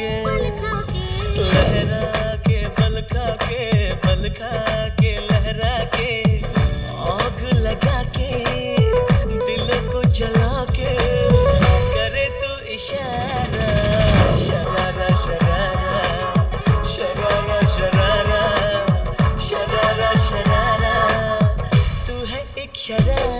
के। लहरा के के के, लहरा के। आग लगा के, दिल को जला के। करे तू इशारा, शरारा शरारा। शरारा शरारा शरारा शरारा। तू है एक शरारा।